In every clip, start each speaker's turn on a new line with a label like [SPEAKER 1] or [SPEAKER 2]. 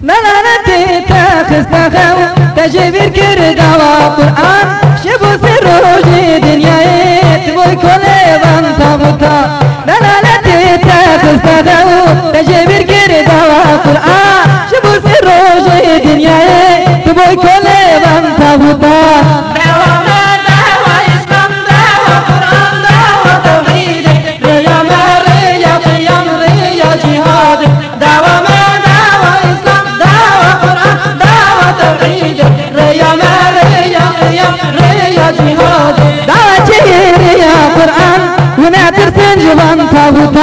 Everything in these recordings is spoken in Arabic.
[SPEAKER 1] ملالتي تخستخو تجبير كردوا قرآن شبو تابوتا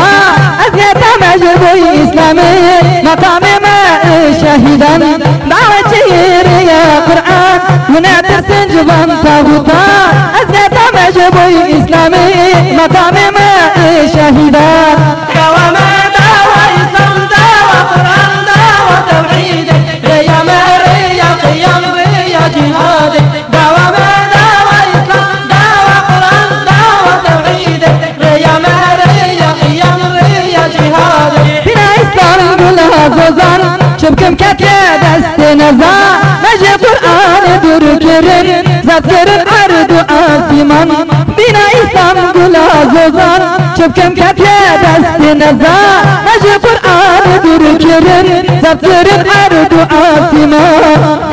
[SPEAKER 1] أزيتا مجبوي إسلامي مقام ما شهيدا. دعوتي يا قرآن. ونعتر سنجبان تابوتا. أزيتا مجبوي إسلامي مقام ما شهيدا. شبكم كتيا دست نزا مجي قرآن دور كرن زاد كرن عرض آسمان. بنا إسلام قلا زوزان شبكم كتيا دست نزا مجي قرآن دور كرن زاد كرن عرض آسمان.